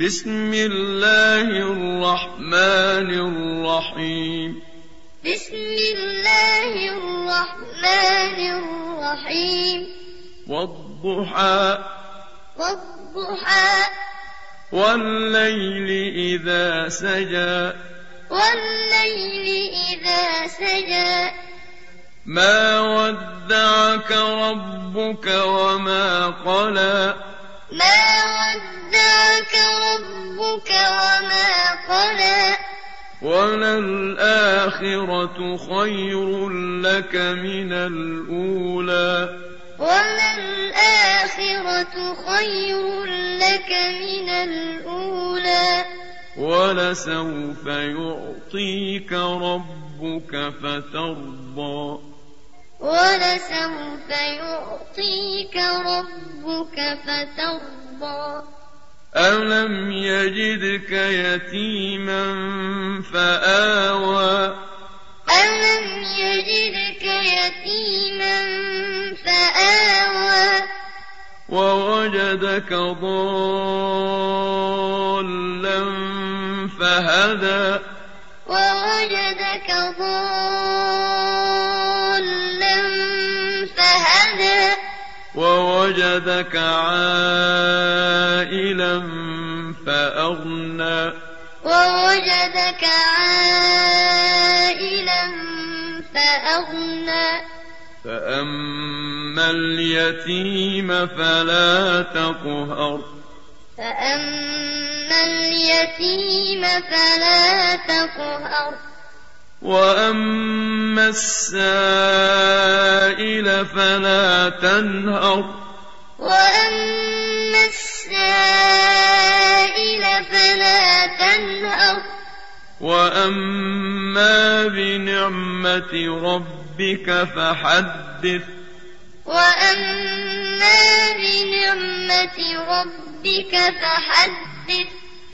بسم الله الرحمن الرحيم. بسم الله الرحمن الرحيم. والضحى. والضحى. والليل إذا سجى. والليل إذا سجى. ما ودعك ربك وما قلى. ما ودعك ربك وما قلى. وللآخرة خير لك من الأولى. وللآخرة خير لك من الأولى. ولسوف يعطيك ربك فترضى. ولسوف يعطيك ربك فترضى. ألم يجدك يتيما فآوى ألم يجدك يتيما فآوى ووجدك ضالا فهدى ووجدك ضالا فهدى ووجدك عائلا فأغنى. ووجدك عائلا فأغنى. فأما اليتيم فلا تقهر. فأما اليتيم فلا تقهر. وأما السائل فلا تنهر. وأما السائل فلا تنهر. وأما بنعمة ربك فحدث. وأما بنعمة ربك فحدث.